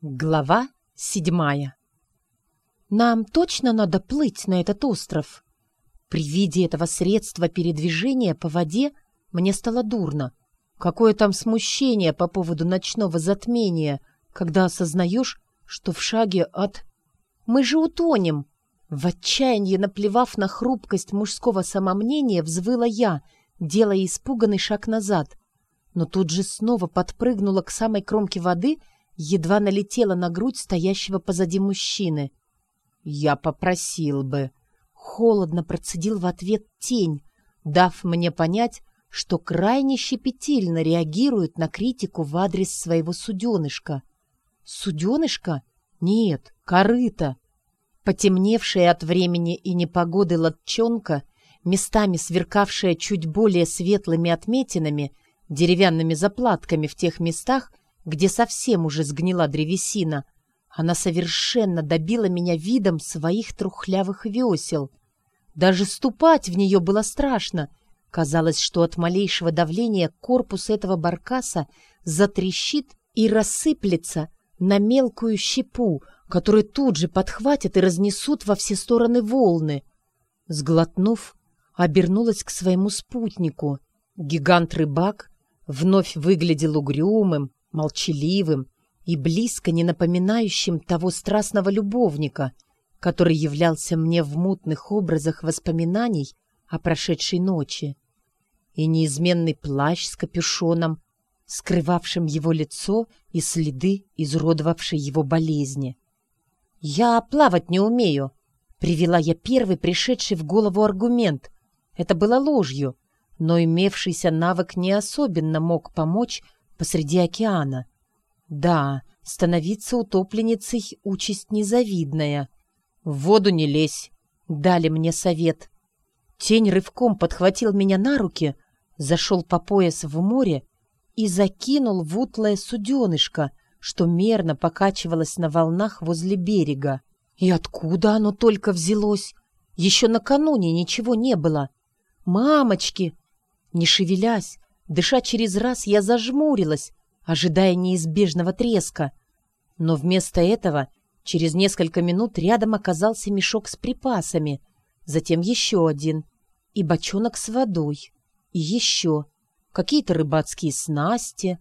Глава седьмая. Нам точно надо плыть на этот остров. При виде этого средства передвижения по воде мне стало дурно. Какое там смущение по поводу ночного затмения, когда осознаешь, что в шаге от... Мы же утонем! В отчаянии, наплевав на хрупкость мужского самомнения, взвыла я, делая испуганный шаг назад. Но тут же снова подпрыгнула к самой кромке воды — едва налетела на грудь стоящего позади мужчины. «Я попросил бы». Холодно процедил в ответ тень, дав мне понять, что крайне щепетильно реагирует на критику в адрес своего суденышка. Суденышка? Нет, корыто. Потемневшая от времени и непогоды лодчонка, местами сверкавшая чуть более светлыми отметинами, деревянными заплатками в тех местах, где совсем уже сгнила древесина. Она совершенно добила меня видом своих трухлявых весел. Даже ступать в нее было страшно. Казалось, что от малейшего давления корпус этого баркаса затрещит и рассыплется на мелкую щепу, которую тут же подхватят и разнесут во все стороны волны. Сглотнув, обернулась к своему спутнику. Гигант-рыбак вновь выглядел угрюмым, молчаливым и близко не напоминающим того страстного любовника, который являлся мне в мутных образах воспоминаний о прошедшей ночи, и неизменный плащ с капюшоном, скрывавшим его лицо и следы, изуродовавшей его болезни. «Я плавать не умею», — привела я первый пришедший в голову аргумент. Это было ложью, но имевшийся навык не особенно мог помочь посреди океана. Да, становиться утопленницей — участь незавидная. В воду не лезь, дали мне совет. Тень рывком подхватил меня на руки, зашел по пояс в море и закинул в утлое суденышко, что мерно покачивалось на волнах возле берега. И откуда оно только взялось? Еще накануне ничего не было. «Мамочки!» Не шевелясь, Дыша через раз, я зажмурилась, ожидая неизбежного треска. Но вместо этого через несколько минут рядом оказался мешок с припасами, затем еще один, и бочонок с водой, и еще какие-то рыбацкие снасти,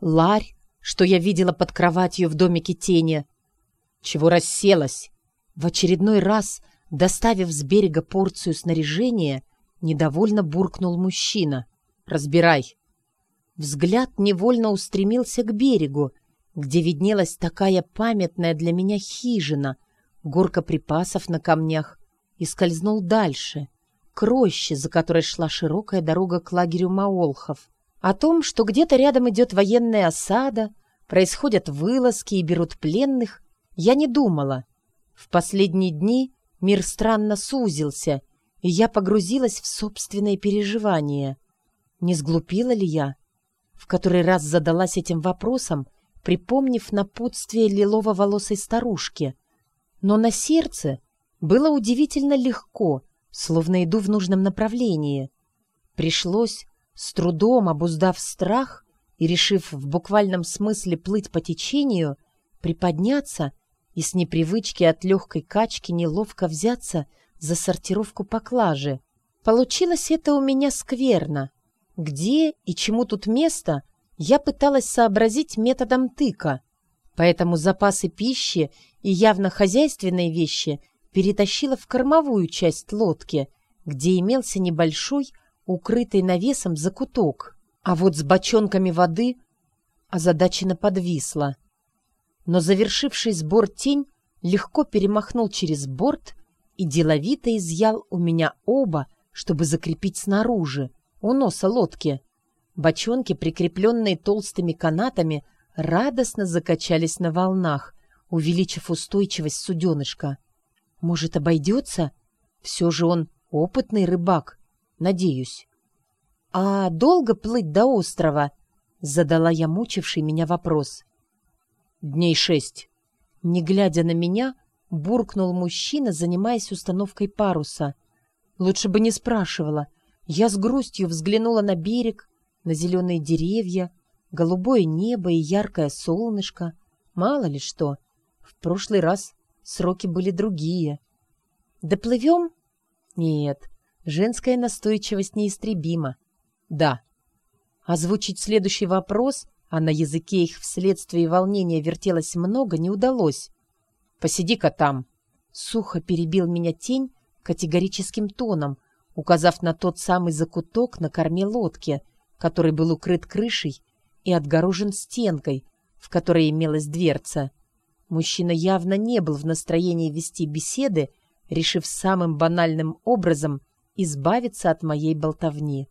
ларь, что я видела под кроватью в домике тени. Чего расселась? В очередной раз, доставив с берега порцию снаряжения, недовольно буркнул мужчина. Разбирай. Взгляд невольно устремился к берегу, где виднелась такая памятная для меня хижина, горка припасов на камнях, и скользнул дальше, к роще, за которой шла широкая дорога к лагерю Маолхов. О том, что где-то рядом идет военная осада, происходят вылазки и берут пленных, я не думала. В последние дни мир странно сузился, и я погрузилась в собственные переживания. Не сглупила ли я? В который раз задалась этим вопросом, припомнив напутствие лилово-волосой старушки. Но на сердце было удивительно легко, словно иду в нужном направлении. Пришлось, с трудом обуздав страх и решив в буквальном смысле плыть по течению, приподняться и с непривычки от легкой качки неловко взяться за сортировку поклажи. Получилось это у меня скверно. Где и чему тут место, я пыталась сообразить методом тыка, поэтому запасы пищи и явно хозяйственные вещи перетащила в кормовую часть лодки, где имелся небольшой, укрытый навесом закуток, а вот с бочонками воды озадаченно подвисла. Но завершивший сбор тень легко перемахнул через борт и деловито изъял у меня оба, чтобы закрепить снаружи, у носа лодки. Бочонки, прикрепленные толстыми канатами, радостно закачались на волнах, увеличив устойчивость суденышка. Может, обойдется? Все же он опытный рыбак, надеюсь. — А долго плыть до острова? — задала я мучивший меня вопрос. — Дней шесть. Не глядя на меня, буркнул мужчина, занимаясь установкой паруса. Лучше бы не спрашивала — я с грустью взглянула на берег, на зеленые деревья, голубое небо и яркое солнышко, Мало ли что. В прошлый раз сроки были другие. Доплывем? Нет, женская настойчивость неистребима. Да. Озвучить следующий вопрос, а на языке их вследствие волнения вертелось много, не удалось. «Посиди-ка там!» Сухо перебил меня тень категорическим тоном, указав на тот самый закуток на корме лодки, который был укрыт крышей и отгорожен стенкой, в которой имелась дверца. Мужчина явно не был в настроении вести беседы, решив самым банальным образом избавиться от моей болтовни.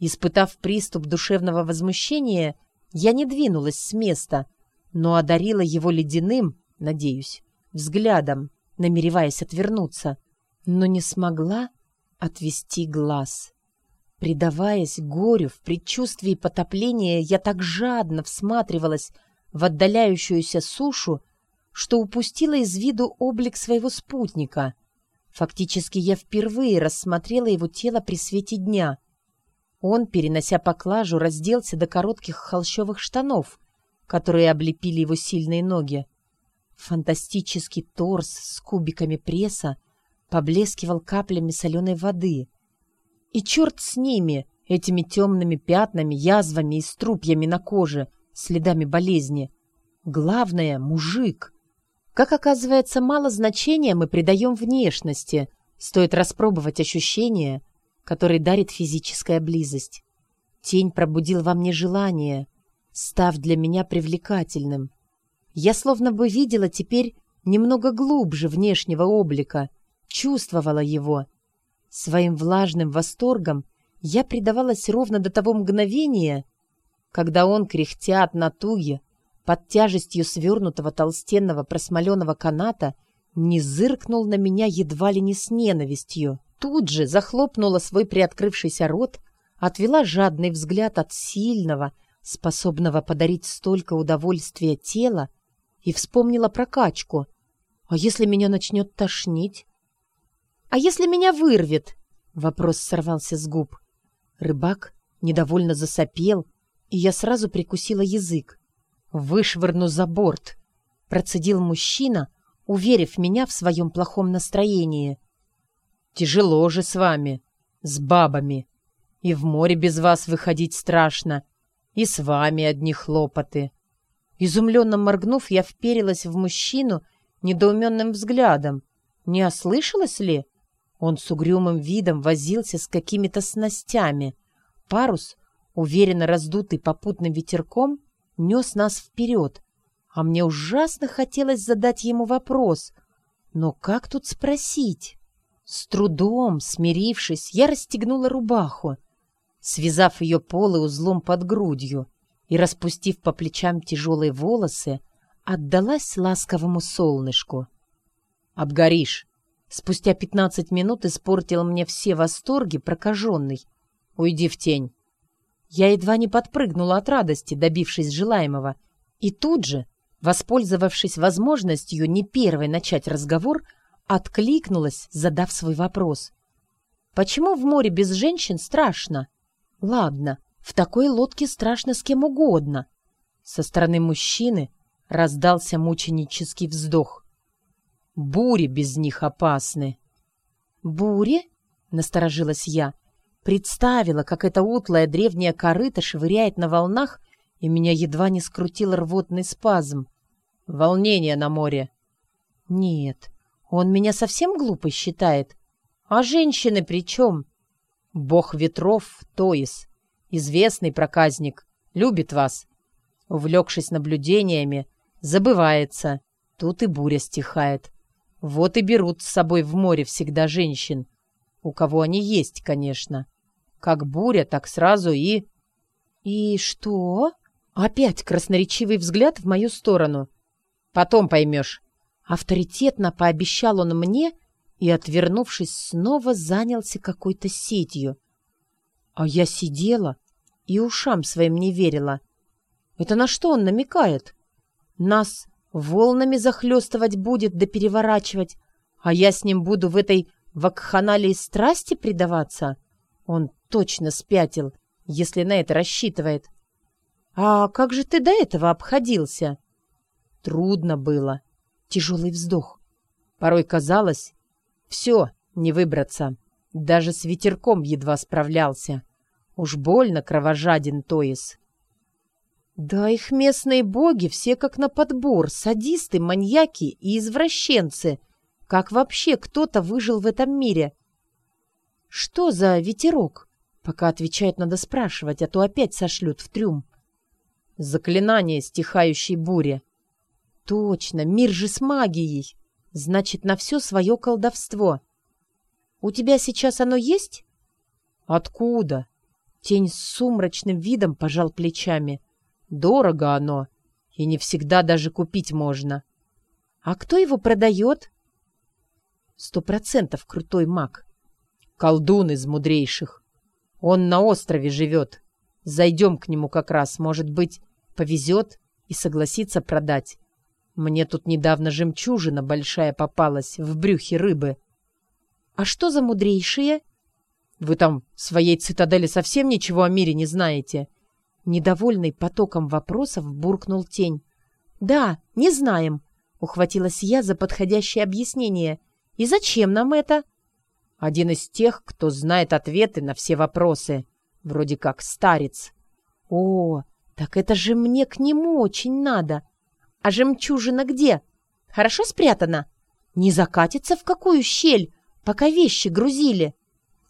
Испытав приступ душевного возмущения, я не двинулась с места, но одарила его ледяным, надеюсь, взглядом, намереваясь отвернуться, но не смогла отвести глаз. Предаваясь горю в предчувствии потопления, я так жадно всматривалась в отдаляющуюся сушу, что упустила из виду облик своего спутника. Фактически я впервые рассмотрела его тело при свете дня. Он, перенося поклажу, разделся до коротких холщовых штанов, которые облепили его сильные ноги. Фантастический торс с кубиками пресса поблескивал каплями соленой воды. И черт с ними, этими темными пятнами, язвами и струпьями на коже, следами болезни. Главное — мужик. Как оказывается, мало значения мы придаем внешности. Стоит распробовать ощущения, которые дарит физическая близость. Тень пробудил во мне желание, став для меня привлекательным. Я словно бы видела теперь немного глубже внешнего облика, чувствовала его. Своим влажным восторгом я предавалась ровно до того мгновения, когда он, кряхтя от натуги, под тяжестью свернутого толстенного просмоленного каната, не зыркнул на меня едва ли не с ненавистью. Тут же захлопнула свой приоткрывшийся рот, отвела жадный взгляд от сильного, способного подарить столько удовольствия тела, и вспомнила про качку. А если меня начнет тошнить? А если меня вырвет? Вопрос сорвался с губ. Рыбак недовольно засопел, и я сразу прикусила язык. «Вышвырну за борт!» — процедил мужчина, уверив меня в своем плохом настроении. «Тяжело же с вами, с бабами. И в море без вас выходить страшно, и с вами одни хлопоты. Изумленно моргнув, я вперилась в мужчину недоуменным взглядом. Не ослышалась ли? Он с угрюмым видом возился с какими-то снастями. Парус, уверенно раздутый попутным ветерком, нес нас вперед. А мне ужасно хотелось задать ему вопрос. Но как тут спросить? С трудом, смирившись, я расстегнула рубаху, связав ее полы узлом под грудью и, распустив по плечам тяжелые волосы, отдалась ласковому солнышку. «Обгоришь!» Спустя пятнадцать минут испортил мне все восторги прокаженный. «Уйди в тень!» Я едва не подпрыгнула от радости, добившись желаемого, и тут же, воспользовавшись возможностью не первой начать разговор, откликнулась, задав свой вопрос. «Почему в море без женщин страшно?» «Ладно, в такой лодке страшно с кем угодно. Со стороны мужчины раздался мученический вздох. Бури без них опасны. «Бури?» — насторожилась я. Представила, как эта утлая древняя корыта швыряет на волнах, и меня едва не скрутил рвотный спазм. Волнение на море. Нет, он меня совсем глупо считает. А женщины при чем? Бог ветров, Тоис известный проказник, любит вас. Увлекшись наблюдениями, забывается. Тут и буря стихает. Вот и берут с собой в море всегда женщин. У кого они есть, конечно. Как буря, так сразу и... «И что?» Опять красноречивый взгляд в мою сторону. «Потом поймешь». Авторитетно пообещал он мне и, отвернувшись, снова занялся какой-то сетью. А я сидела и ушам своим не верила. Это на что он намекает? Нас волнами захлестывать будет да переворачивать, а я с ним буду в этой вакханалии страсти предаваться? Он точно спятил, если на это рассчитывает. А как же ты до этого обходился? Трудно было. Тяжелый вздох. Порой казалось, все, не выбраться. Даже с ветерком едва справлялся. Уж больно кровожаден Тоис. Да их местные боги все как на подбор, садисты, маньяки и извращенцы. Как вообще кто-то выжил в этом мире? Что за ветерок? Пока отвечать надо спрашивать, а то опять сошлют в трюм. Заклинание стихающей бури. Точно, мир же с магией. Значит, на все свое колдовство. У тебя сейчас оно есть? Откуда? Тень с сумрачным видом пожал плечами. Дорого оно, и не всегда даже купить можно. А кто его продает? Сто процентов крутой маг. Колдун из мудрейших. Он на острове живет. Зайдем к нему как раз, может быть, повезет и согласится продать. Мне тут недавно жемчужина большая попалась в брюхе рыбы. А что за мудрейшие? Вы там в своей цитадели совсем ничего о мире не знаете? Недовольный потоком вопросов буркнул тень. Да, не знаем, ухватилась я за подходящее объяснение. И зачем нам это? Один из тех, кто знает ответы на все вопросы. Вроде как старец. О, так это же мне к нему очень надо. А жемчужина где? Хорошо спрятана? Не закатится в какую щель, пока вещи грузили?»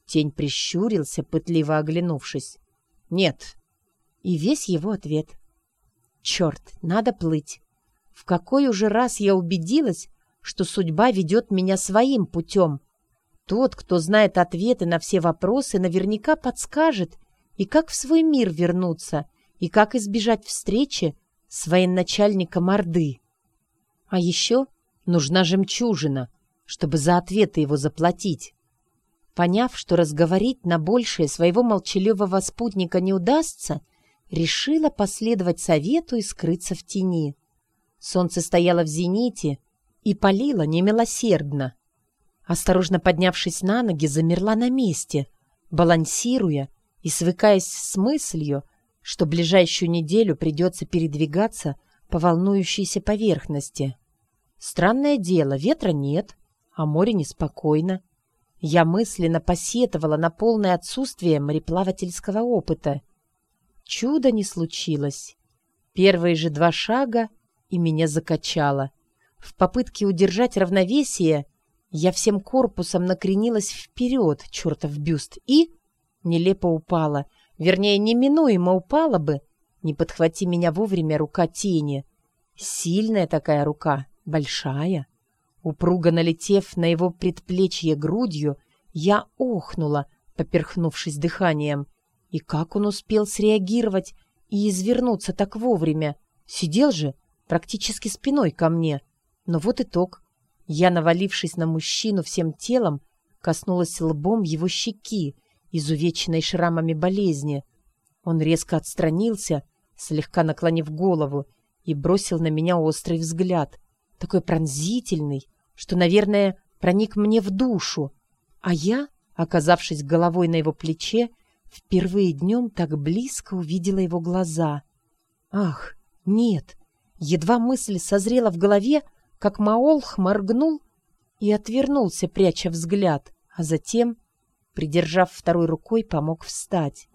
Тень прищурился, пытливо оглянувшись. «Нет». И весь его ответ. «Черт, надо плыть. В какой уже раз я убедилась, что судьба ведет меня своим путем. Тот, кто знает ответы на все вопросы, наверняка подскажет, и как в свой мир вернуться, и как избежать встречи с военачальником Орды. А еще нужна жемчужина, чтобы за ответы его заплатить. Поняв, что разговорить на большее своего молчаливого спутника не удастся, решила последовать совету и скрыться в тени. Солнце стояло в зените и палило немилосердно. Осторожно поднявшись на ноги, замерла на месте, балансируя и свыкаясь с мыслью, что ближайшую неделю придется передвигаться по волнующейся поверхности. Странное дело, ветра нет, а море неспокойно. Я мысленно посетовала на полное отсутствие мореплавательского опыта. Чудо не случилось. Первые же два шага, и меня закачало. В попытке удержать равновесие я всем корпусом накренилась вперед, чертов бюст, и нелепо упала, Вернее, неминуемо упала бы, не подхвати меня вовремя рука тени. Сильная такая рука, большая. Упруго налетев на его предплечье грудью, я охнула, поперхнувшись дыханием. И как он успел среагировать и извернуться так вовремя? Сидел же практически спиной ко мне. Но вот итог. Я, навалившись на мужчину всем телом, коснулась лбом его щеки, изувеченной шрамами болезни. Он резко отстранился, слегка наклонив голову, и бросил на меня острый взгляд, такой пронзительный, что, наверное, проник мне в душу. А я, оказавшись головой на его плече, впервые днем так близко увидела его глаза. Ах, нет! Едва мысль созрела в голове, как Маолх моргнул и отвернулся, пряча взгляд, а затем придержав второй рукой, помог встать.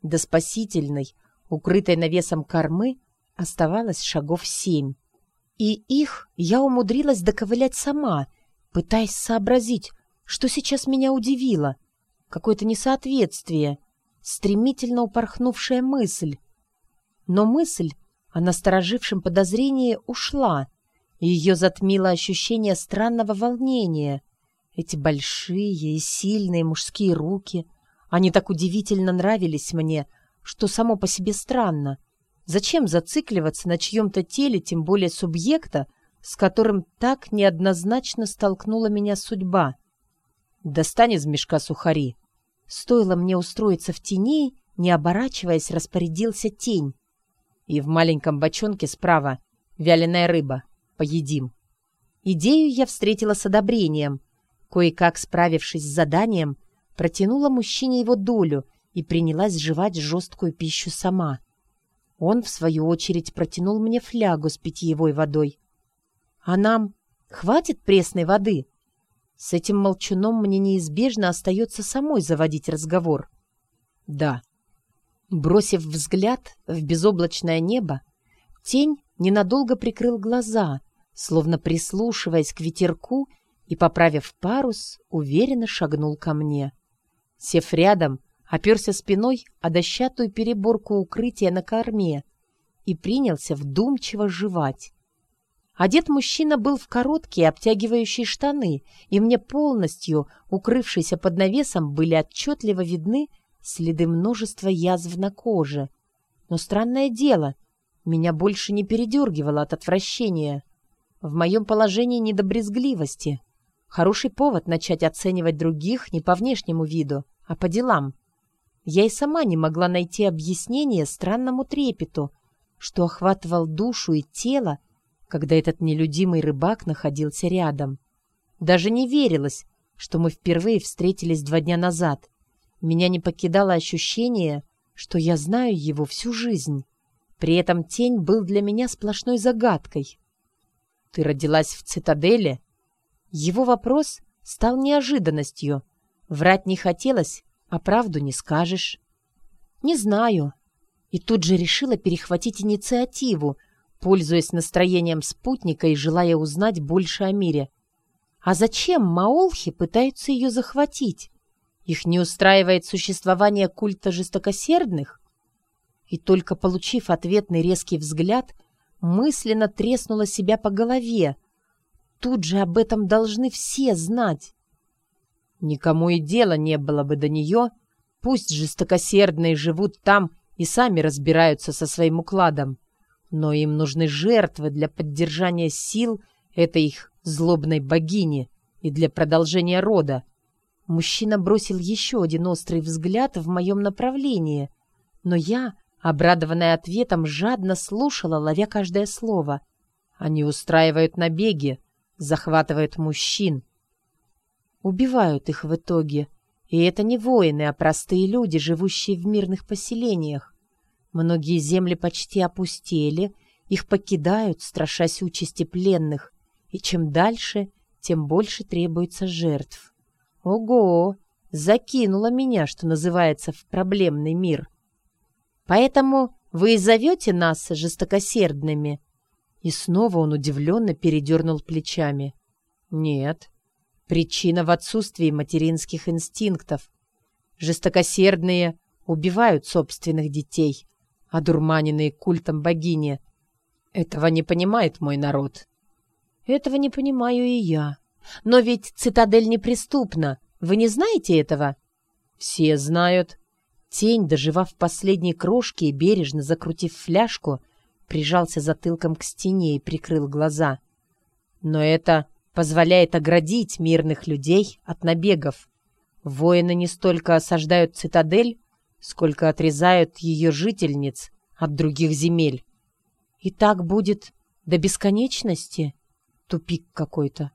До спасительной, укрытой навесом кормы, оставалось шагов семь. И их я умудрилась доковылять сама, пытаясь сообразить, что сейчас меня удивило. Какое-то несоответствие, стремительно упорхнувшая мысль. Но мысль о насторожившем подозрении ушла, и ее затмило ощущение странного волнения — эти большие и сильные мужские руки, они так удивительно нравились мне, что само по себе странно. Зачем зацикливаться на чьем-то теле, тем более субъекта, с которым так неоднозначно столкнула меня судьба? Достань из мешка сухари. Стоило мне устроиться в тени, не оборачиваясь, распорядился тень. И в маленьком бочонке справа вяленая рыба. Поедим. Идею я встретила с одобрением — Кое-как справившись с заданием, протянула мужчине его долю и принялась жевать жесткую пищу сама. Он, в свою очередь, протянул мне флягу с питьевой водой. «А нам хватит пресной воды?» С этим молчуном мне неизбежно остается самой заводить разговор. «Да». Бросив взгляд в безоблачное небо, тень ненадолго прикрыл глаза, словно прислушиваясь к ветерку и, поправив парус, уверенно шагнул ко мне. Сев рядом, оперся спиной о дощатую переборку укрытия на корме и принялся вдумчиво жевать. Одет мужчина был в короткие обтягивающие штаны, и мне полностью, укрывшиеся под навесом, были отчетливо видны следы множества язв на коже. Но странное дело, меня больше не передергивало от отвращения. В моем положении не. Хороший повод начать оценивать других не по внешнему виду, а по делам. Я и сама не могла найти объяснение странному трепету, что охватывал душу и тело, когда этот нелюдимый рыбак находился рядом. Даже не верилось, что мы впервые встретились два дня назад. Меня не покидало ощущение, что я знаю его всю жизнь. При этом тень был для меня сплошной загадкой. «Ты родилась в цитадели?» Его вопрос стал неожиданностью. Врать не хотелось, а правду не скажешь. «Не знаю». И тут же решила перехватить инициативу, пользуясь настроением спутника и желая узнать больше о мире. А зачем маолхи пытаются ее захватить? Их не устраивает существование культа жестокосердных? И только получив ответный резкий взгляд, мысленно треснула себя по голове. Тут же об этом должны все знать. Никому и дела не было бы до нее. Пусть жестокосердные живут там и сами разбираются со своим укладом. Но им нужны жертвы для поддержания сил этой их злобной богини и для продолжения рода. Мужчина бросил еще один острый взгляд в моем направлении, но я Обрадованная ответом, жадно слушала, ловя каждое слово. Они устраивают набеги, захватывают мужчин. Убивают их в итоге. И это не воины, а простые люди, живущие в мирных поселениях. Многие земли почти опустели, их покидают, страшась участи пленных. И чем дальше, тем больше требуется жертв. Ого! Закинула меня, что называется, в проблемный мир. Поэтому вы и зовете нас жестокосердными?» И снова он удивленно передернул плечами. «Нет. Причина в отсутствии материнских инстинктов. Жестокосердные убивают собственных детей, одурманенные культом богини. Этого не понимает мой народ». «Этого не понимаю и я. Но ведь цитадель неприступна. Вы не знаете этого?» «Все знают», Тень, доживав последние крошки и бережно закрутив фляжку, прижался затылком к стене и прикрыл глаза. Но это позволяет оградить мирных людей от набегов. Воины не столько осаждают цитадель, сколько отрезают ее жительниц от других земель. И так будет до бесконечности? Тупик какой-то.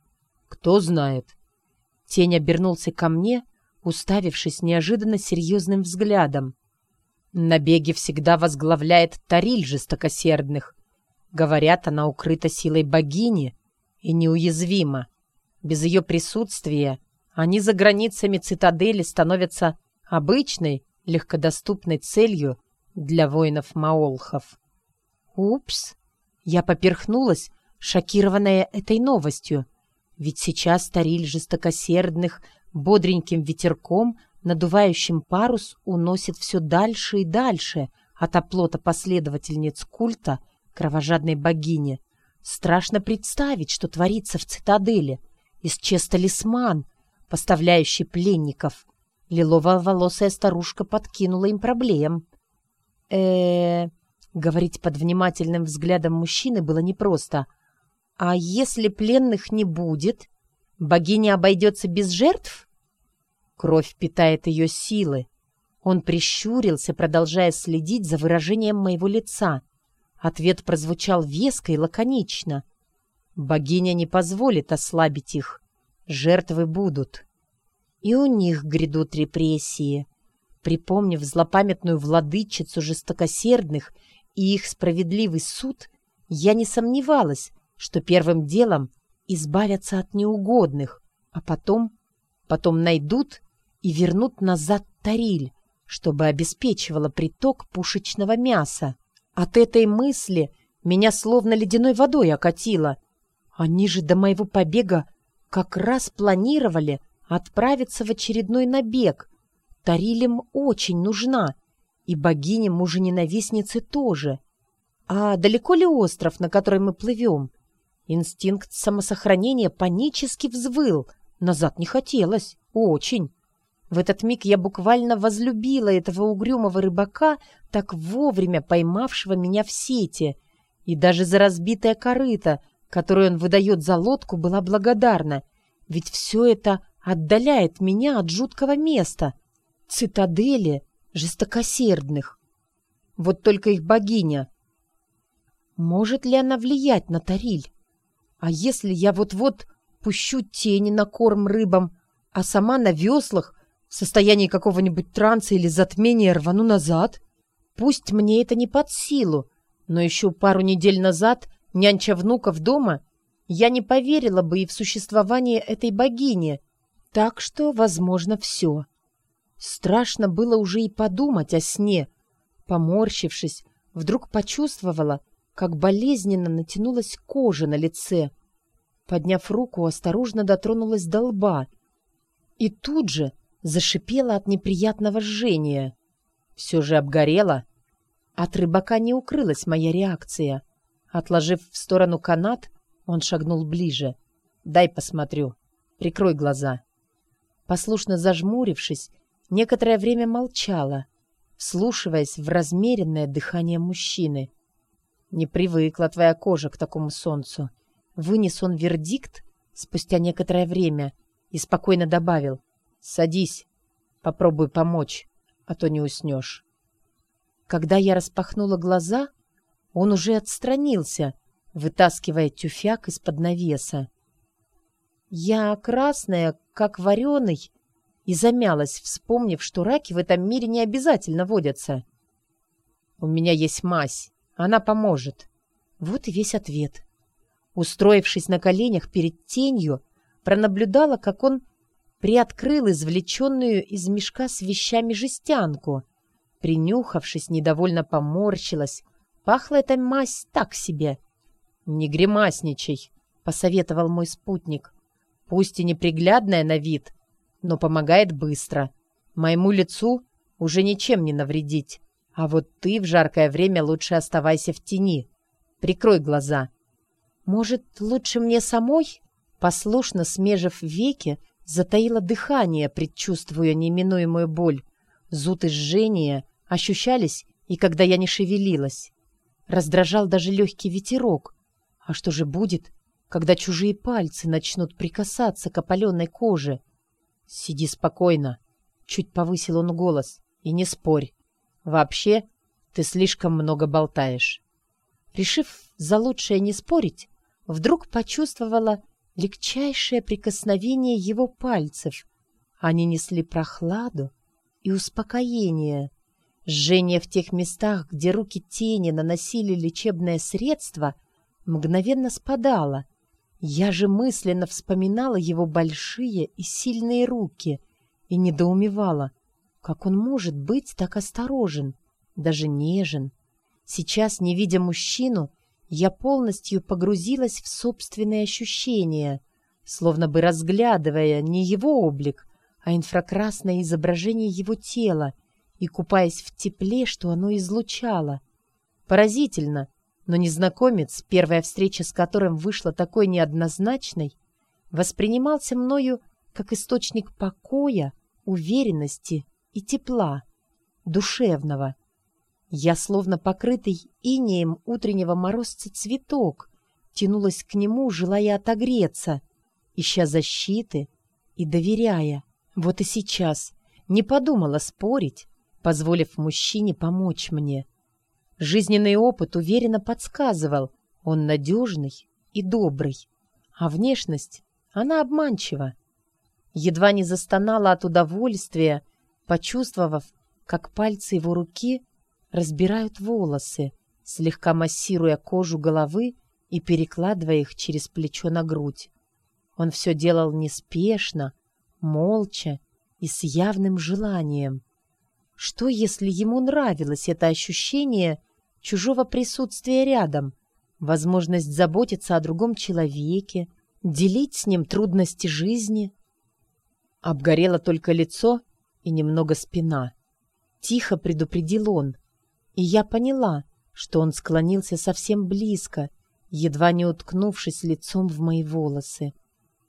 Кто знает. Тень обернулся ко мне — уставившись неожиданно серьезным взглядом. Набеги всегда возглавляет Тариль жестокосердных. Говорят, она укрыта силой богини и неуязвима. Без ее присутствия они за границами цитадели становятся обычной, легкодоступной целью для воинов-маолхов. Упс! Я поперхнулась, шокированная этой новостью. Ведь сейчас Тариль жестокосердных — бодреньким ветерком, надувающим парус, уносит все дальше и дальше от оплота последовательниц культа кровожадной богини. Страшно представить, что творится в цитадели. Исчез талисман, поставляющий пленников. Лилово-волосая старушка подкинула им проблем. э, -э Говорить под внимательным взглядом мужчины было непросто. «А если пленных не будет, богиня обойдется без жертв?» Кровь питает ее силы. Он прищурился, продолжая следить за выражением моего лица. Ответ прозвучал веско и лаконично. Богиня не позволит ослабить их. Жертвы будут. И у них грядут репрессии. Припомнив злопамятную владычицу жестокосердных и их справедливый суд, я не сомневалась, что первым делом избавятся от неугодных, а потом, потом найдут и вернут назад Тариль, чтобы обеспечивала приток пушечного мяса. От этой мысли меня словно ледяной водой окатило. Они же до моего побега как раз планировали отправиться в очередной набег. Тарилем очень нужна, и богине мужа-ненавистницы тоже. А далеко ли остров, на который мы плывем? Инстинкт самосохранения панически взвыл. Назад не хотелось. Очень. В этот миг я буквально возлюбила этого угрюмого рыбака, так вовремя поймавшего меня в сети. И даже за разбитое корыто, которое он выдает за лодку, была благодарна. Ведь все это отдаляет меня от жуткого места. Цитадели жестокосердных. Вот только их богиня. Может ли она влиять на Тариль? А если я вот-вот пущу тени на корм рыбам, а сама на веслах в состоянии какого-нибудь транса или затмения рвану назад? Пусть мне это не под силу, но еще пару недель назад, нянча внуков дома, я не поверила бы и в существование этой богини, так что, возможно, все. Страшно было уже и подумать о сне. Поморщившись, вдруг почувствовала, как болезненно натянулась кожа на лице. Подняв руку, осторожно дотронулась до лба. И тут же зашипела от неприятного жжения. Все же обгорела. От рыбака не укрылась моя реакция. Отложив в сторону канат, он шагнул ближе. «Дай посмотрю. Прикрой глаза». Послушно зажмурившись, некоторое время молчала, вслушиваясь в размеренное дыхание мужчины. «Не привыкла твоя кожа к такому солнцу». Вынес он вердикт спустя некоторое время и спокойно добавил. «Садись, попробуй помочь, а то не уснешь». Когда я распахнула глаза, он уже отстранился, вытаскивая тюфяк из-под навеса. Я красная, как вареный, и замялась, вспомнив, что раки в этом мире не обязательно водятся. «У меня есть мазь, она поможет». Вот и весь ответ. Устроившись на коленях перед тенью, пронаблюдала, как он приоткрыл извлеченную из мешка с вещами жестянку. Принюхавшись, недовольно поморщилась. Пахла эта мазь так себе. «Не гримасничай», — посоветовал мой спутник. «Пусть и неприглядная на вид, но помогает быстро. Моему лицу уже ничем не навредить. А вот ты в жаркое время лучше оставайся в тени. Прикрой глаза». «Может, лучше мне самой?» Послушно смежив веки, затаила дыхание, предчувствуя неминуемую боль. Зуд и жжение ощущались и когда я не шевелилась. Раздражал даже легкий ветерок. А что же будет, когда чужие пальцы начнут прикасаться к опаленной коже? «Сиди спокойно», — чуть повысил он голос, — «и не спорь. Вообще, ты слишком много болтаешь». Решив за лучшее не спорить, вдруг почувствовала легчайшее прикосновение его пальцев. Они несли прохладу и успокоение. Жжение в тех местах, где руки тени наносили лечебное средство, мгновенно спадало. Я же мысленно вспоминала его большие и сильные руки и недоумевала, как он может быть так осторожен, даже нежен. Сейчас, не видя мужчину, я полностью погрузилась в собственные ощущения, словно бы разглядывая не его облик, а инфракрасное изображение его тела и купаясь в тепле, что оно излучало. Поразительно, но незнакомец, первая встреча с которым вышла такой неоднозначной, воспринимался мною как источник покоя, уверенности и тепла, душевного. Я, словно покрытый инеем утреннего морозца цветок, тянулась к нему, желая отогреться, ища защиты и доверяя. Вот и сейчас не подумала спорить, позволив мужчине помочь мне. Жизненный опыт уверенно подсказывал, он надежный и добрый, а внешность, она обманчива. Едва не застонала от удовольствия, почувствовав, как пальцы его руки разбирают волосы, слегка массируя кожу головы и перекладывая их через плечо на грудь. Он все делал неспешно, молча и с явным желанием. Что, если ему нравилось это ощущение чужого присутствия рядом, возможность заботиться о другом человеке, делить с ним трудности жизни? Обгорело только лицо и немного спина. Тихо предупредил он, и я поняла, что он склонился совсем близко, едва не уткнувшись лицом в мои волосы.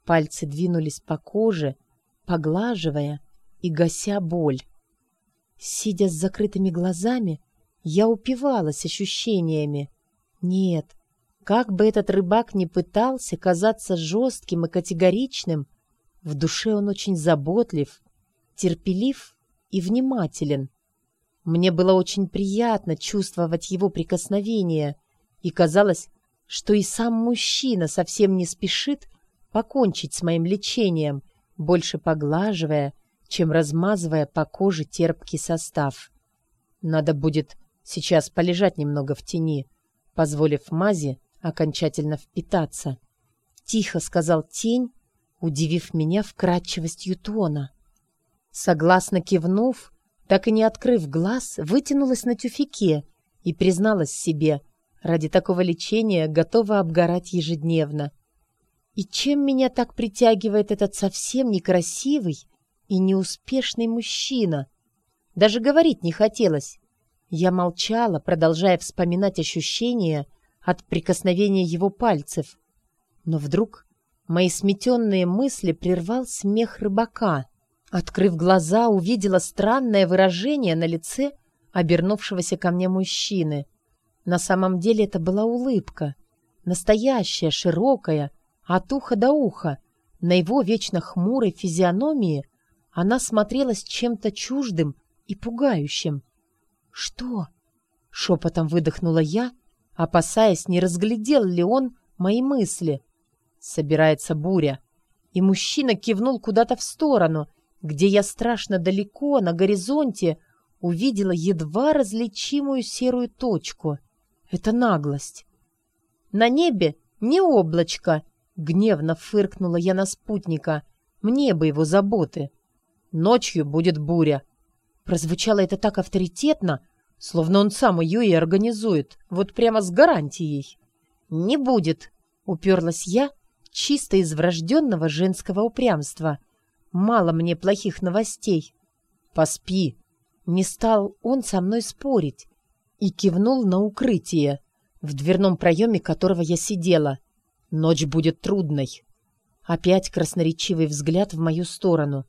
Пальцы двинулись по коже, поглаживая и гася боль. Сидя с закрытыми глазами, я упивалась ощущениями. Нет, как бы этот рыбак ни пытался казаться жестким и категоричным, в душе он очень заботлив, терпелив и внимателен. Мне было очень приятно чувствовать его прикосновение, и казалось, что и сам мужчина совсем не спешит покончить с моим лечением, больше поглаживая, чем размазывая по коже терпкий состав. Надо будет сейчас полежать немного в тени, позволив мази окончательно впитаться. Тихо сказал тень, удивив меня вкрадчивостью тона. Согласно кивнув, так и не открыв глаз, вытянулась на тюфике и призналась себе, ради такого лечения готова обгорать ежедневно. И чем меня так притягивает этот совсем некрасивый и неуспешный мужчина? Даже говорить не хотелось. Я молчала, продолжая вспоминать ощущения от прикосновения его пальцев. Но вдруг мои сметенные мысли прервал смех рыбака. Открыв глаза, увидела странное выражение на лице обернувшегося ко мне мужчины. На самом деле это была улыбка. Настоящая, широкая, от уха до уха. На его вечно хмурой физиономии она смотрелась чем-то чуждым и пугающим. «Что?» — шепотом выдохнула я, опасаясь, не разглядел ли он мои мысли. «Собирается буря». И мужчина кивнул куда-то в сторону, где я страшно далеко, на горизонте, увидела едва различимую серую точку. Это наглость. На небе не облачко, Гневно фыркнула я на спутника. Мне бы его заботы. Ночью будет буря. Прозвучало это так авторитетно, словно он сам ее и организует, вот прямо с гарантией. «Не будет», — уперлась я, чисто из врожденного женского упрямства. «Мало мне плохих новостей». «Поспи». Не стал он со мной спорить и кивнул на укрытие, в дверном проеме которого я сидела. Ночь будет трудной. Опять красноречивый взгляд в мою сторону.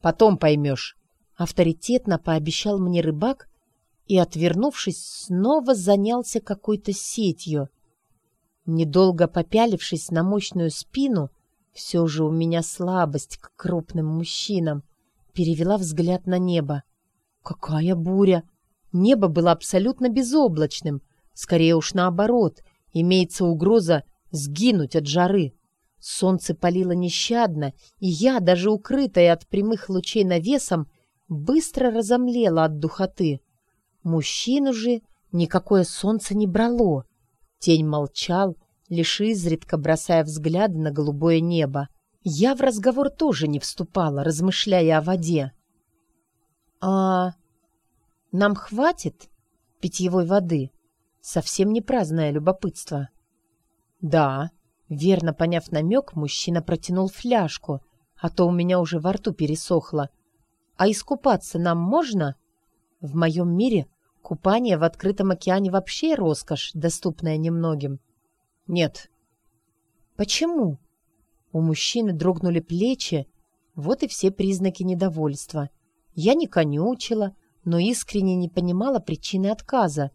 Потом поймешь. Авторитетно пообещал мне рыбак и, отвернувшись, снова занялся какой-то сетью. Недолго попялившись на мощную спину, все же у меня слабость к крупным мужчинам, перевела взгляд на небо. Какая буря! Небо было абсолютно безоблачным, скорее уж наоборот, имеется угроза сгинуть от жары. Солнце палило нещадно, и я, даже укрытая от прямых лучей навесом, быстро разомлела от духоты. Мужчину же никакое солнце не брало. Тень молчал, лишь изредка бросая взгляды на голубое небо. Я в разговор тоже не вступала, размышляя о воде. «А нам хватит питьевой воды?» Совсем не праздное любопытство. «Да». Верно поняв намек, мужчина протянул фляжку, а то у меня уже во рту пересохло. «А искупаться нам можно?» В моем мире купание в открытом океане вообще роскошь, доступная немногим. «Нет». «Почему?» У мужчины дрогнули плечи, вот и все признаки недовольства. Я не конючила, но искренне не понимала причины отказа.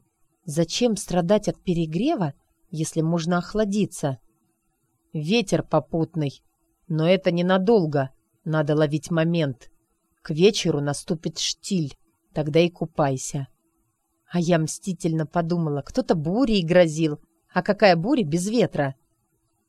Зачем страдать от перегрева, если можно охладиться. Ветер попутный, но это ненадолго, надо ловить момент. К вечеру наступит штиль, тогда и купайся. А я мстительно подумала, кто-то бурей грозил, а какая буря без ветра?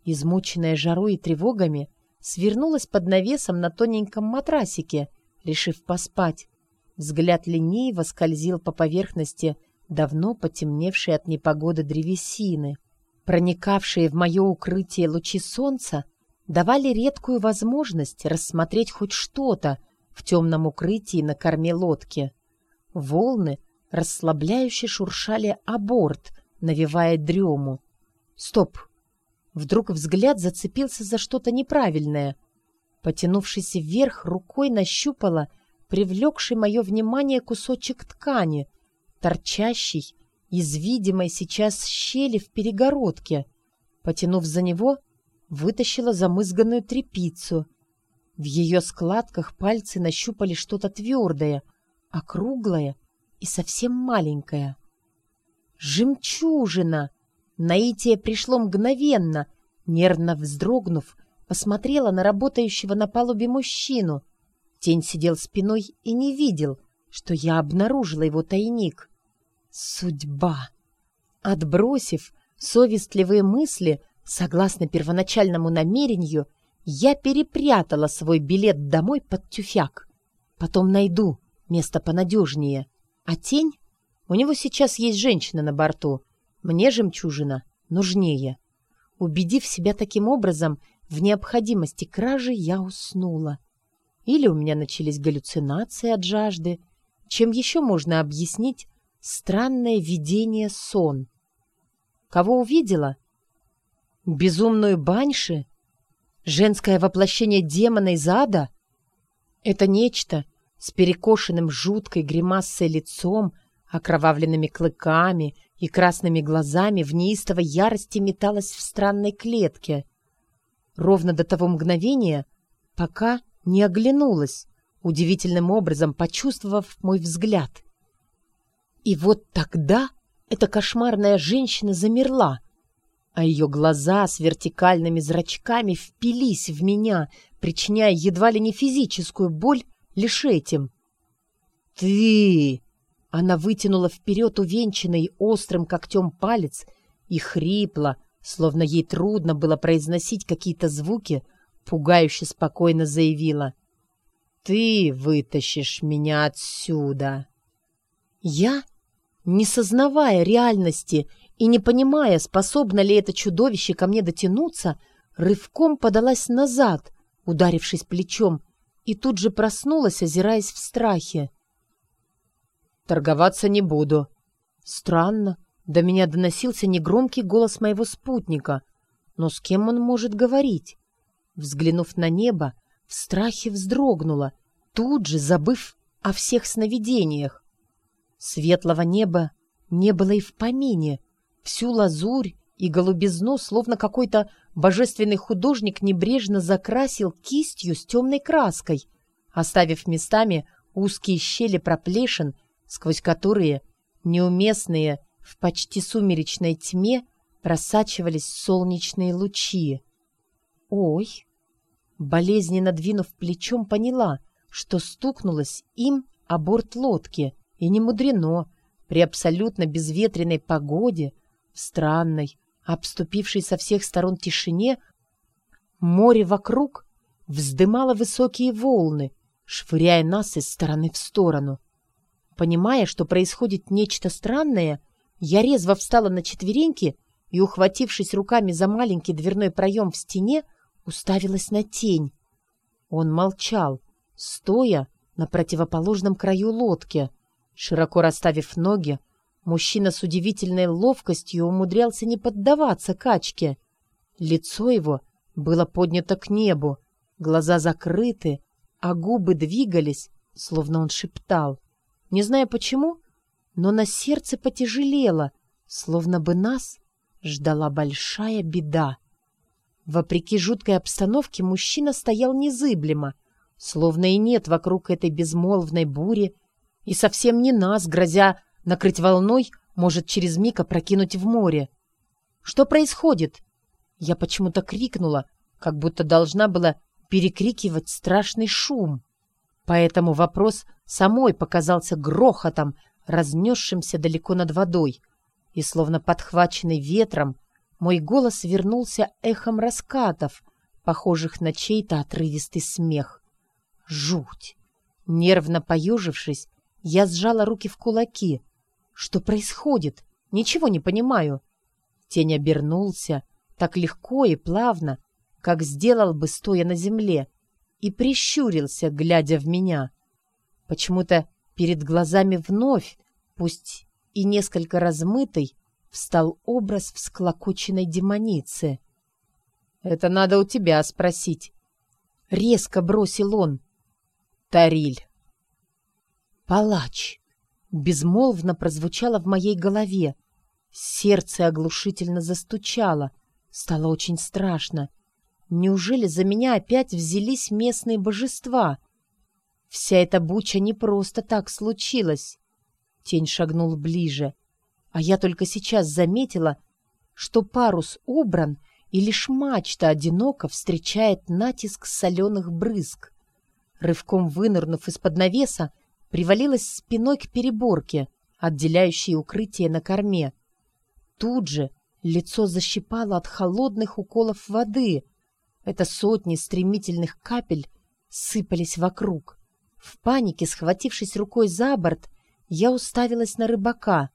Измученная жарой и тревогами, свернулась под навесом на тоненьком матрасике, решив поспать. Взгляд лениво скользил по поверхности давно потемневшие от непогоды древесины. Проникавшие в мое укрытие лучи солнца давали редкую возможность рассмотреть хоть что-то в темном укрытии на корме лодки. Волны расслабляюще шуршали о борт, навевая дрему. Стоп! Вдруг взгляд зацепился за что-то неправильное. Потянувшись вверх, рукой нащупала привлекший мое внимание кусочек ткани, торчащий из видимой сейчас щели в перегородке. Потянув за него, вытащила замызганную трепицу. В ее складках пальцы нащупали что-то твердое, округлое и совсем маленькое. «Жемчужина!» Наитие пришло мгновенно, нервно вздрогнув, посмотрела на работающего на палубе мужчину. Тень сидел спиной и не видел, что я обнаружила его тайник. Судьба! Отбросив совестливые мысли, согласно первоначальному намерению, я перепрятала свой билет домой под тюфяк. Потом найду место понадежнее. А тень? У него сейчас есть женщина на борту — мне жемчужина нужнее. Убедив себя таким образом в необходимости кражи, я уснула. Или у меня начались галлюцинации от жажды, чем еще можно объяснить странное видение сон. Кого увидела? Безумную баньши? Женское воплощение демона из ада? Это нечто с перекошенным жуткой гримасой лицом, окровавленными клыками и красными глазами в неистовой ярости металась в странной клетке. Ровно до того мгновения, пока не оглянулась, удивительным образом почувствовав мой взгляд. И вот тогда эта кошмарная женщина замерла, а ее глаза с вертикальными зрачками впились в меня, причиняя едва ли не физическую боль лишь этим. «Ты!» Она вытянула вперед увенчанный острым когтем палец и хрипло, словно ей трудно было произносить какие-то звуки, пугающе спокойно заявила. «Ты вытащишь меня отсюда!» Я, не сознавая реальности и не понимая, способно ли это чудовище ко мне дотянуться, рывком подалась назад, ударившись плечом, и тут же проснулась, озираясь в страхе. Торговаться не буду. Странно. До меня доносился негромкий голос моего спутника. Но с кем он может говорить? Взглянув на небо, в страхе вздрогнула, тут же забыв о всех сновидениях. Светлого неба не было и в помине. Всю лазурь и голубизну, словно какой-то божественный художник небрежно закрасил кистью с темной краской, оставив местами узкие щели проплешин сквозь которые неуместные в почти сумеречной тьме просачивались солнечные лучи. «Ой!» Болезненно двинув плечом, поняла, что стукнулась им о борт лодки, и не мудрено, при абсолютно безветренной погоде, в странной, обступившей со всех сторон тишине, море вокруг вздымало высокие волны, швыряя нас из стороны в сторону. Понимая, что происходит нечто странное, я резво встала на четвереньки и, ухватившись руками за маленький дверной проем в стене, уставилась на тень. Он молчал, стоя на противоположном краю лодки. Широко расставив ноги, мужчина с удивительной ловкостью умудрялся не поддаваться качке. Лицо его было поднято к небу, глаза закрыты, а губы двигались, словно он шептал. Не знаю почему, но на сердце потяжелело, словно бы нас ждала большая беда. Вопреки жуткой обстановке мужчина стоял незыблемо, словно и нет вокруг этой безмолвной бури, и совсем не нас, грозя накрыть волной, может через миг опрокинуть в море. Что происходит? Я почему-то крикнула, как будто должна была перекрикивать страшный шум. Поэтому вопрос самой показался грохотом, разнесшимся далеко над водой, и, словно подхваченный ветром, мой голос вернулся эхом раскатов, похожих на чей-то отрывистый смех. Жуть! Нервно поежившись, я сжала руки в кулаки. Что происходит? Ничего не понимаю. Тень обернулся так легко и плавно, как сделал бы, стоя на земле, и прищурился, глядя в меня. Почему-то перед глазами вновь, пусть и несколько размытый, встал образ всклокоченной демоницы. «Это надо у тебя спросить». Резко бросил он. «Тариль». «Палач» безмолвно прозвучало в моей голове. Сердце оглушительно застучало. Стало очень страшно. Неужели за меня опять взялись местные божества? Вся эта буча не просто так случилась. Тень шагнул ближе, а я только сейчас заметила, что парус убран, и лишь мачта одиноко встречает натиск соленых брызг. Рывком вынырнув из-под навеса, привалилась спиной к переборке, отделяющей укрытие на корме. Тут же лицо защипало от холодных уколов воды. Это сотни стремительных капель сыпались вокруг. В панике, схватившись рукой за борт, я уставилась на рыбака.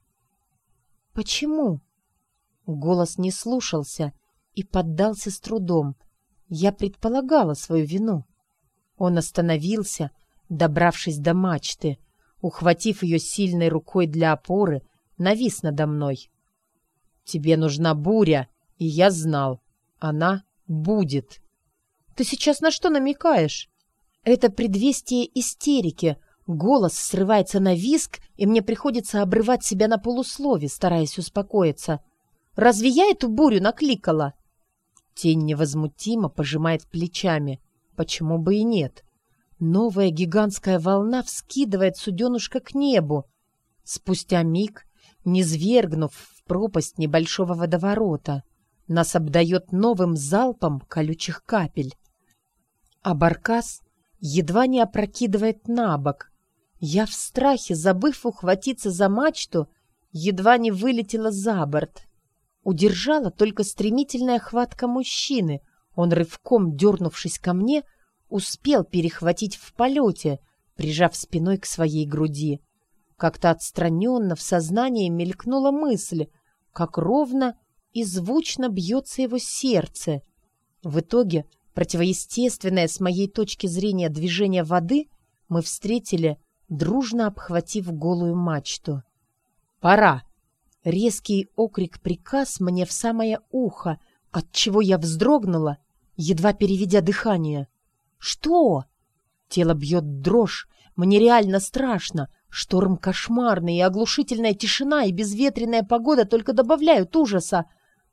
«Почему?» Голос не слушался и поддался с трудом. Я предполагала свою вину. Он остановился, добравшись до мачты, ухватив ее сильной рукой для опоры, навис надо мной. «Тебе нужна буря, и я знал. Она будет». «Ты сейчас на что намекаешь?» «Это предвестие истерики. Голос срывается на виск, и мне приходится обрывать себя на полуслове, стараясь успокоиться. Разве я эту бурю накликала?» Тень невозмутимо пожимает плечами. Почему бы и нет?» Новая гигантская волна вскидывает суденушка к небу. Спустя миг, низвергнув в пропасть небольшого водоворота, нас обдает новым залпом колючих капель. А баркас едва не опрокидывает на бок. Я в страхе, забыв ухватиться за мачту, едва не вылетела за борт. Удержала только стремительная хватка мужчины. Он, рывком дернувшись ко мне, — успел перехватить в полете, прижав спиной к своей груди. Как-то отстраненно в сознании мелькнула мысль, как ровно и звучно бьется его сердце. В итоге, противоестественное с моей точки зрения движение воды мы встретили, дружно обхватив голую мачту. «Пора!» Резкий окрик-приказ мне в самое ухо, от чего я вздрогнула, едва переведя дыхание. «Что?» Тело бьет дрожь. Мне реально страшно. Шторм кошмарный, и оглушительная тишина, и безветренная погода только добавляют ужаса.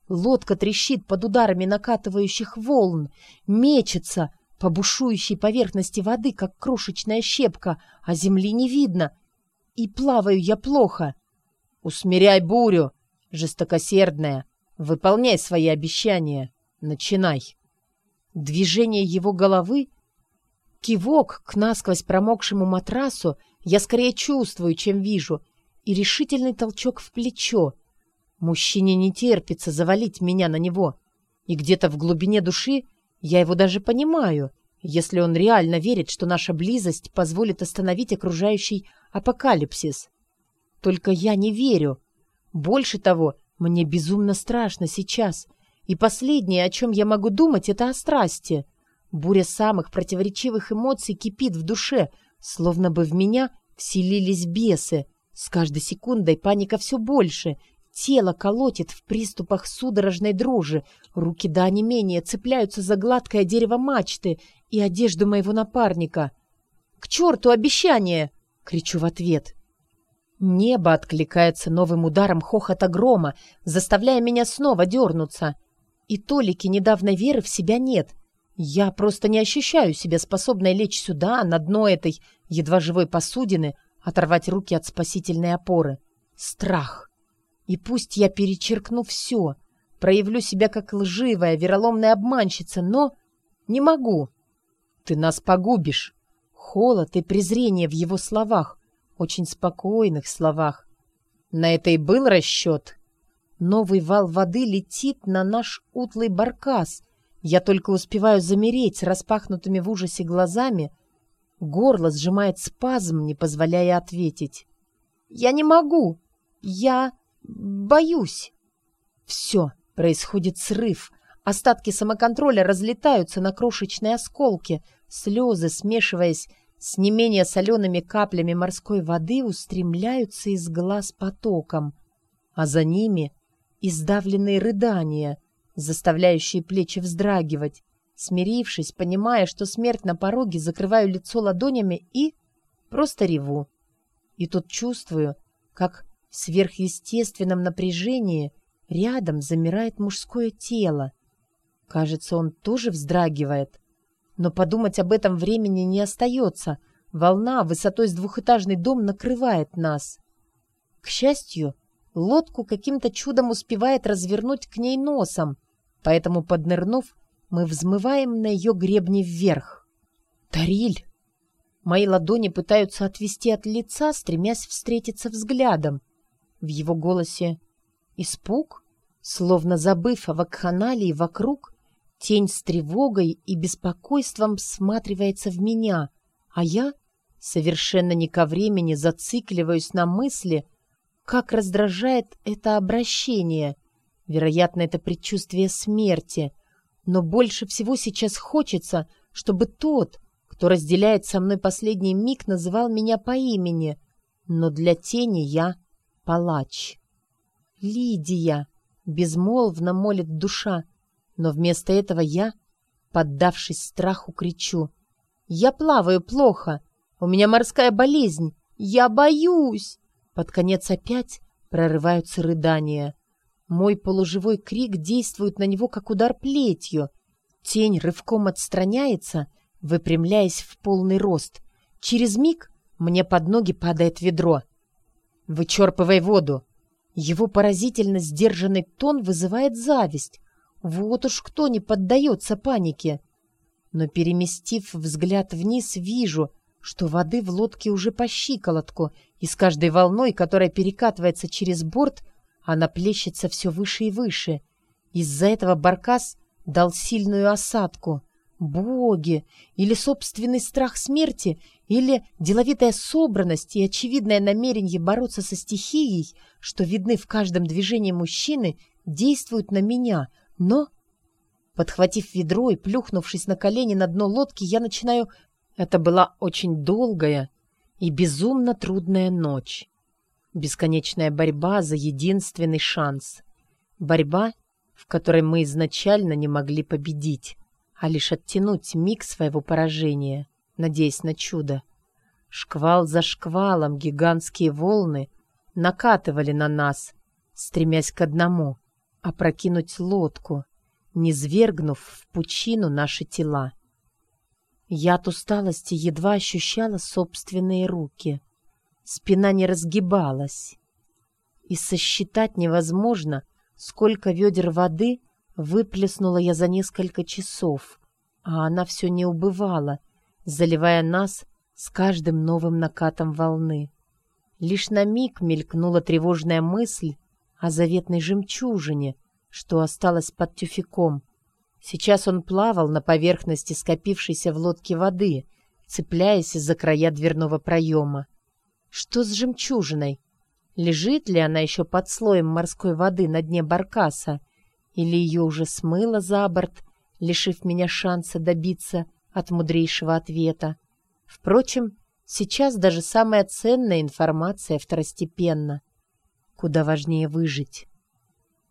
Лодка трещит под ударами накатывающих волн, мечется по бушующей поверхности воды, как крошечная щепка, а земли не видно. И плаваю я плохо. «Усмиряй бурю, жестокосердная. Выполняй свои обещания. Начинай». Движение его головы Кивок к насквозь промокшему матрасу я скорее чувствую, чем вижу, и решительный толчок в плечо. Мужчине не терпится завалить меня на него, и где-то в глубине души я его даже понимаю, если он реально верит, что наша близость позволит остановить окружающий апокалипсис. Только я не верю. Больше того, мне безумно страшно сейчас, и последнее, о чем я могу думать, это о страсти — Буря самых противоречивых эмоций кипит в душе, словно бы в меня вселились бесы. С каждой секундой паника все больше. Тело колотит в приступах судорожной дрожи. Руки до онемения цепляются за гладкое дерево мачты и одежду моего напарника. «К черту обещание!» — кричу в ответ. Небо откликается новым ударом хохота грома, заставляя меня снова дернуться. И толики недавно веры в себя нет — я просто не ощущаю себя способной лечь сюда, на дно этой едва живой посудины, оторвать руки от спасительной опоры. Страх. И пусть я перечеркну все, проявлю себя как лживая, вероломная обманщица, но не могу. Ты нас погубишь. Холод и презрение в его словах, очень спокойных словах. На это и был расчет. Новый вал воды летит на наш утлый баркас, я только успеваю замереть распахнутыми в ужасе глазами. Горло сжимает спазм, не позволяя ответить. «Я не могу! Я боюсь. Все, происходит срыв. Остатки самоконтроля разлетаются на крошечные осколки. Слезы, смешиваясь с не менее солеными каплями морской воды, устремляются из глаз потоком. А за ними издавленные рыдания, заставляющие плечи вздрагивать. Смирившись, понимая, что смерть на пороге, закрываю лицо ладонями и просто реву. И тут чувствую, как в сверхъестественном напряжении рядом замирает мужское тело. Кажется, он тоже вздрагивает. Но подумать об этом времени не остается. Волна высотой с двухэтажный дом накрывает нас. К счастью, лодку каким-то чудом успевает развернуть к ней носом, поэтому, поднырнув, мы взмываем на ее гребне вверх. «Тариль!» Мои ладони пытаются отвести от лица, стремясь встретиться взглядом. В его голосе испуг, словно забыв о вакханалии вокруг, тень с тревогой и беспокойством всматривается в меня, а я, совершенно не ко времени, зацикливаюсь на мысли, как раздражает это обращение. Вероятно, это предчувствие смерти, но больше всего сейчас хочется, чтобы тот, кто разделяет со мной последний миг, называл меня по имени, но для тени я палач. «Лидия!» — безмолвно молит душа, но вместо этого я, поддавшись страху, кричу. «Я плаваю плохо! У меня морская болезнь! Я боюсь!» Под конец опять прорываются рыдания. Мой полуживой крик действует на него, как удар плетью. Тень рывком отстраняется — выпрямляясь в полный рост. Через миг мне под ноги падает ведро. «Вычерпывай воду!» Его поразительно сдержанный тон вызывает зависть. Вот уж кто не поддается панике. Но, переместив взгляд вниз, вижу, что воды в лодке уже по щиколотку, и с каждой волной, которая перекатывается через борт, она плещется все выше и выше. Из-за этого Баркас дал сильную осадку боги, или собственный страх смерти, или деловитая собранность и очевидное намерение бороться со стихией, что видны в каждом движении мужчины, действуют на меня, но... Подхватив ведро и плюхнувшись на колени на дно лодки, я начинаю... Это была очень долгая и безумно трудная ночь. Бесконечная борьба за единственный шанс. Борьба, в которой мы изначально не могли победить а лишь оттянуть миг своего поражения, надеясь на чудо. Шквал за шквалом гигантские волны накатывали на нас, стремясь к одному — опрокинуть лодку, низвергнув в пучину наши тела. Я от усталости едва ощущала собственные руки. Спина не разгибалась. И сосчитать невозможно, сколько ведер воды Выплеснула я за несколько часов, а она все не убывала, заливая нас с каждым новым накатом волны. Лишь на миг мелькнула тревожная мысль о заветной жемчужине, что осталось под тюфяком. Сейчас он плавал на поверхности скопившейся в лодке воды, цепляясь за края дверного проема. Что с жемчужиной? Лежит ли она еще под слоем морской воды на дне баркаса? Или ее уже смыло за борт, лишив меня шанса добиться от мудрейшего ответа. Впрочем, сейчас даже самая ценная информация второстепенна. Куда важнее выжить.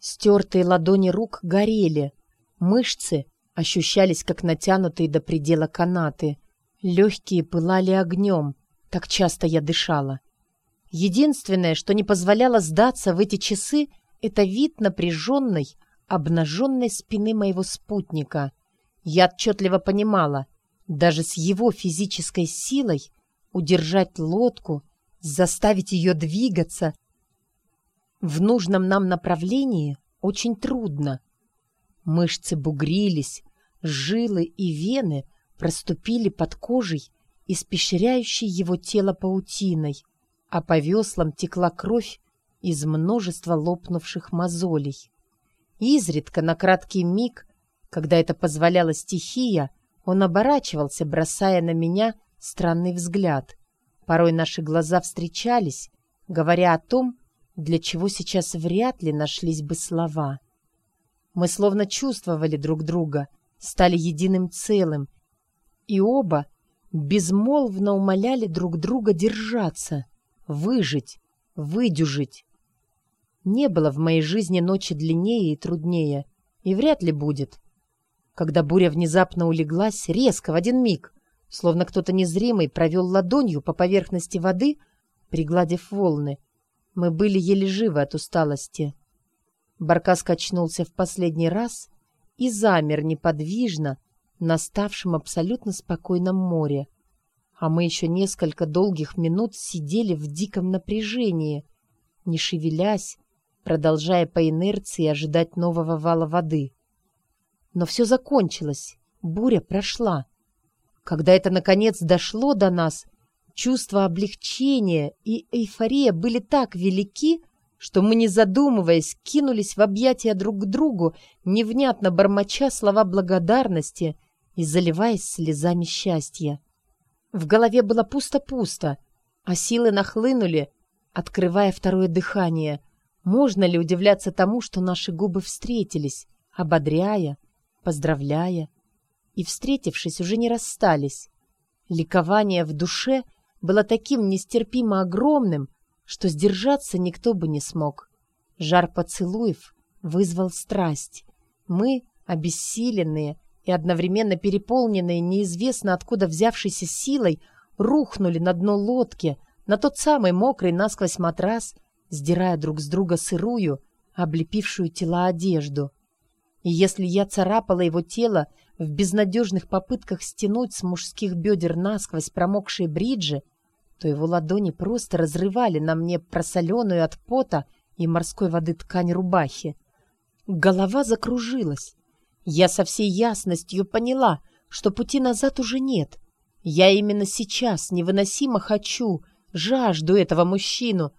Стертые ладони рук горели, мышцы ощущались, как натянутые до предела канаты, легкие пылали огнем, так часто я дышала. Единственное, что не позволяло сдаться в эти часы, это вид напряженной, обнаженной спины моего спутника. Я отчетливо понимала, даже с его физической силой удержать лодку, заставить ее двигаться в нужном нам направлении очень трудно. Мышцы бугрились, жилы и вены проступили под кожей, испещряющей его тело паутиной, а по веслам текла кровь из множества лопнувших мозолей. Изредка, на краткий миг, когда это позволяла стихия, он оборачивался, бросая на меня странный взгляд. Порой наши глаза встречались, говоря о том, для чего сейчас вряд ли нашлись бы слова. Мы словно чувствовали друг друга, стали единым целым, и оба безмолвно умоляли друг друга держаться, выжить, выдюжить. Не было в моей жизни ночи длиннее и труднее, и вряд ли будет. Когда буря внезапно улеглась, резко, в один миг, словно кто-то незримый провел ладонью по поверхности воды, пригладив волны, мы были еле живы от усталости. Баркас качнулся в последний раз и замер неподвижно на ставшем абсолютно спокойном море. А мы еще несколько долгих минут сидели в диком напряжении, не шевелясь, продолжая по инерции ожидать нового вала воды. Но все закончилось, буря прошла. Когда это, наконец, дошло до нас, чувство облегчения и эйфория были так велики, что мы, не задумываясь, кинулись в объятия друг к другу, невнятно бормоча слова благодарности и заливаясь слезами счастья. В голове было пусто-пусто, а силы нахлынули, открывая второе дыхание. Можно ли удивляться тому, что наши губы встретились, ободряя, поздравляя, и, встретившись, уже не расстались? Ликование в душе было таким нестерпимо огромным, что сдержаться никто бы не смог. Жар поцелуев вызвал страсть. Мы, обессиленные и одновременно переполненные неизвестно откуда взявшейся силой, рухнули на дно лодки, на тот самый мокрый насквозь матрас, сдирая друг с друга сырую, облепившую тела одежду. И если я царапала его тело в безнадежных попытках стянуть с мужских бедер насквозь промокшие бриджи, то его ладони просто разрывали на мне просоленную от пота и морской воды ткань рубахи. Голова закружилась. Я со всей ясностью поняла, что пути назад уже нет. Я именно сейчас невыносимо хочу, жажду этого мужчину.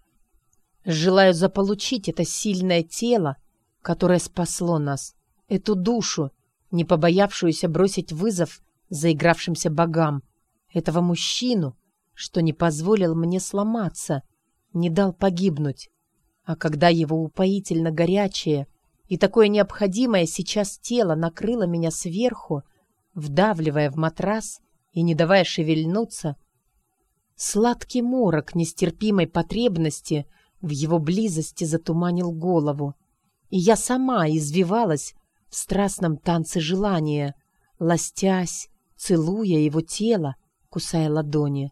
Желаю заполучить это сильное тело, которое спасло нас, эту душу, не побоявшуюся бросить вызов заигравшимся богам, этого мужчину, что не позволил мне сломаться, не дал погибнуть. А когда его упоительно горячее и такое необходимое сейчас тело накрыло меня сверху, вдавливая в матрас и не давая шевельнуться, сладкий морок нестерпимой потребности в его близости затуманил голову, и я сама извивалась в страстном танце желания, ластясь, целуя его тело, кусая ладони.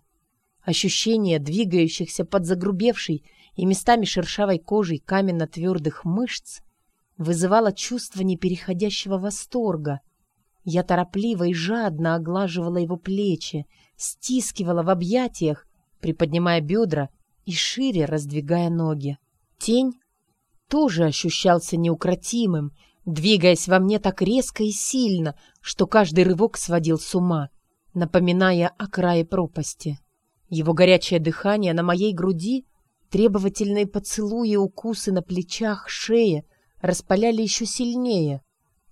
Ощущение двигающихся под загрубевшей и местами шершавой кожей каменно-твердых мышц вызывало чувство непереходящего восторга. Я торопливо и жадно оглаживала его плечи, стискивала в объятиях, приподнимая бедра и шире раздвигая ноги. Тень тоже ощущался неукротимым, двигаясь во мне так резко и сильно, что каждый рывок сводил с ума, напоминая о крае пропасти. Его горячее дыхание на моей груди, требовательные поцелуи и укусы на плечах, шее распаляли еще сильнее.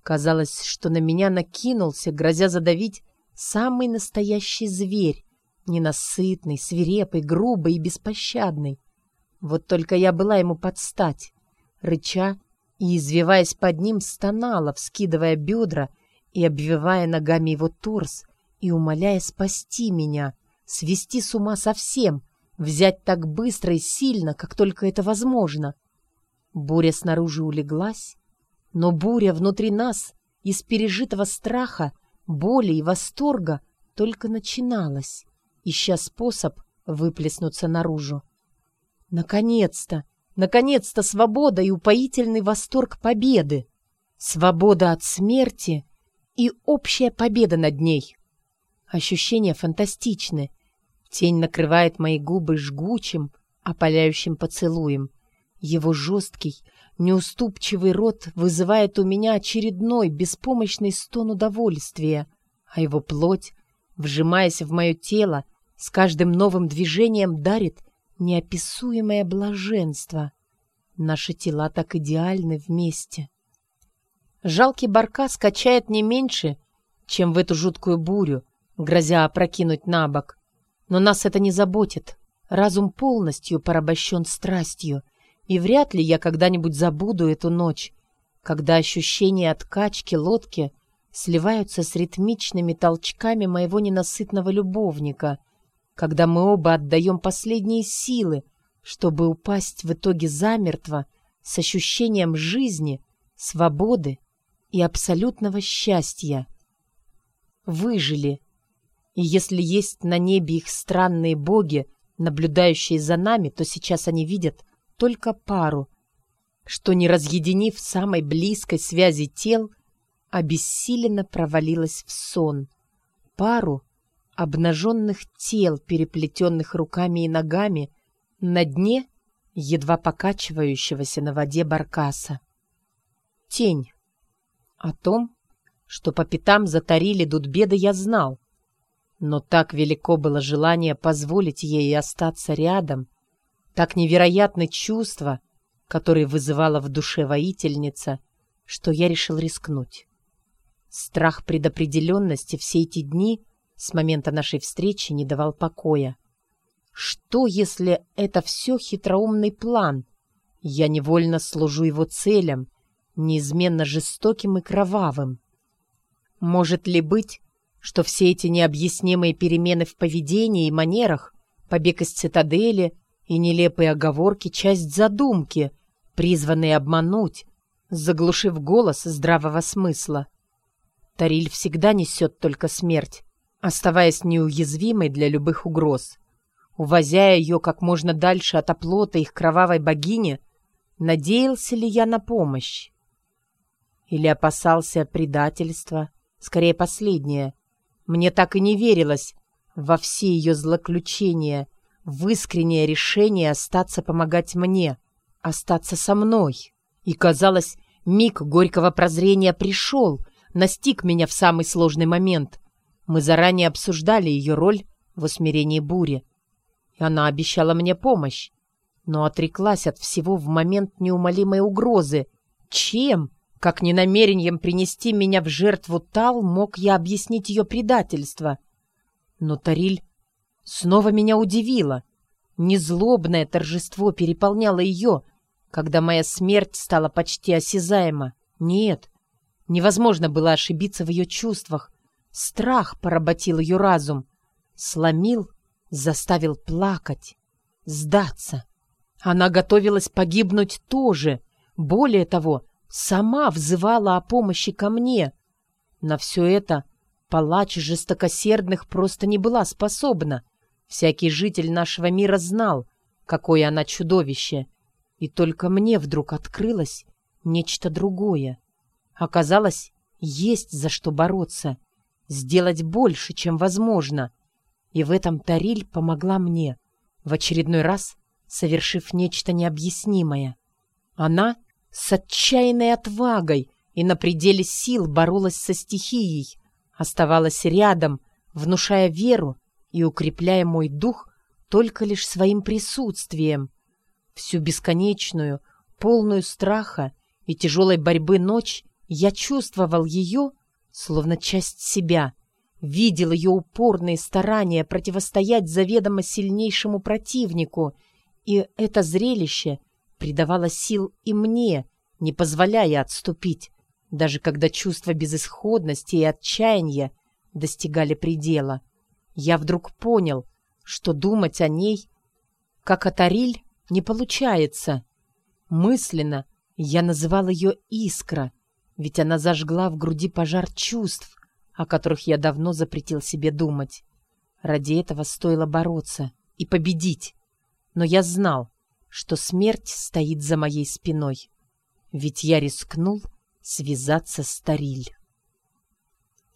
Казалось, что на меня накинулся, грозя задавить, самый настоящий зверь, ненасытный, свирепый, грубый и беспощадный. Вот только я была ему под стать, рыча и, извиваясь под ним, стонала, вскидывая бедра и обвивая ногами его торс и умоляя спасти меня — свести с ума совсем, взять так быстро и сильно, как только это возможно. Буря снаружи улеглась, но буря внутри нас из пережитого страха, боли и восторга только начиналась, ища способ выплеснуться наружу. Наконец-то, наконец-то свобода и упоительный восторг победы. Свобода от смерти и общая победа над ней. Ощущения фантастичны. Тень накрывает мои губы жгучим, опаляющим поцелуем. Его жесткий, неуступчивый рот вызывает у меня очередной беспомощный стон удовольствия, а его плоть, вжимаясь в мое тело, с каждым новым движением дарит неописуемое блаженство. Наши тела так идеальны вместе. Жалкий барка скачает не меньше, чем в эту жуткую бурю, грозя опрокинуть на бок. Но нас это не заботит. Разум полностью порабощен страстью. И вряд ли я когда-нибудь забуду эту ночь, когда ощущения от качки лодки сливаются с ритмичными толчками моего ненасытного любовника, когда мы оба отдаем последние силы, чтобы упасть в итоге замертво с ощущением жизни, свободы и абсолютного счастья. Выжили. И если есть на небе их странные боги, наблюдающие за нами, то сейчас они видят только пару, что, не разъединив самой близкой связи тел, обессиленно провалилась в сон. Пару обнаженных тел, переплетенных руками и ногами, на дне едва покачивающегося на воде баркаса. Тень. О том, что по пятам затарили Дудбеда, я знал. Но так велико было желание позволить ей остаться рядом, так невероятны чувства, которые вызывала в душе воительница, что я решил рискнуть. Страх предопределенности все эти дни с момента нашей встречи не давал покоя. Что, если это все хитроумный план? Я невольно служу его целям, неизменно жестоким и кровавым. Может ли быть, что все эти необъяснимые перемены в поведении и манерах, побег из цитадели и нелепые оговорки — часть задумки, призванные обмануть, заглушив голос здравого смысла? Тариль всегда несет только смерть, оставаясь неуязвимой для любых угроз. Увозя ее как можно дальше от оплота их кровавой богини, надеялся ли я на помощь? Или опасался предательства? Скорее, последнее. Мне так и не верилось во все ее злоключения, в искреннее решение остаться помогать мне, остаться со мной. И, казалось, миг горького прозрения пришел, настиг меня в самый сложный момент. Мы заранее обсуждали ее роль в усмирении бури. И она обещала мне помощь, но отреклась от всего в момент неумолимой угрозы. Чем? Как не намерением принести меня в жертву Тал, мог я объяснить ее предательство? Но Тариль снова меня удивила. Незлобное торжество переполняло ее, когда моя смерть стала почти осязаема. Нет, невозможно было ошибиться в ее чувствах. Страх поработил ее разум, сломил, заставил плакать, сдаться. Она готовилась погибнуть тоже. Более того, сама взывала о помощи ко мне. На все это палач жестокосердных просто не была способна. Всякий житель нашего мира знал, какое она чудовище. И только мне вдруг открылось нечто другое. Оказалось, есть за что бороться, сделать больше, чем возможно. И в этом Тариль помогла мне, в очередной раз совершив нечто необъяснимое. Она с отчаянной отвагой и на пределе сил боролась со стихией, оставалась рядом, внушая веру и укрепляя мой дух только лишь своим присутствием. Всю бесконечную, полную страха и тяжелой борьбы ночь я чувствовал ее, словно часть себя, видел ее упорные старания противостоять заведомо сильнейшему противнику, и это зрелище — придавала сил и мне, не позволяя отступить, даже когда чувства безысходности и отчаяния достигали предела. Я вдруг понял, что думать о ней, как о Тариль, не получается. Мысленно я называл ее «Искра», ведь она зажгла в груди пожар чувств, о которых я давно запретил себе думать. Ради этого стоило бороться и победить. Но я знал, что смерть стоит за моей спиной. Ведь я рискнул связаться с Тариль.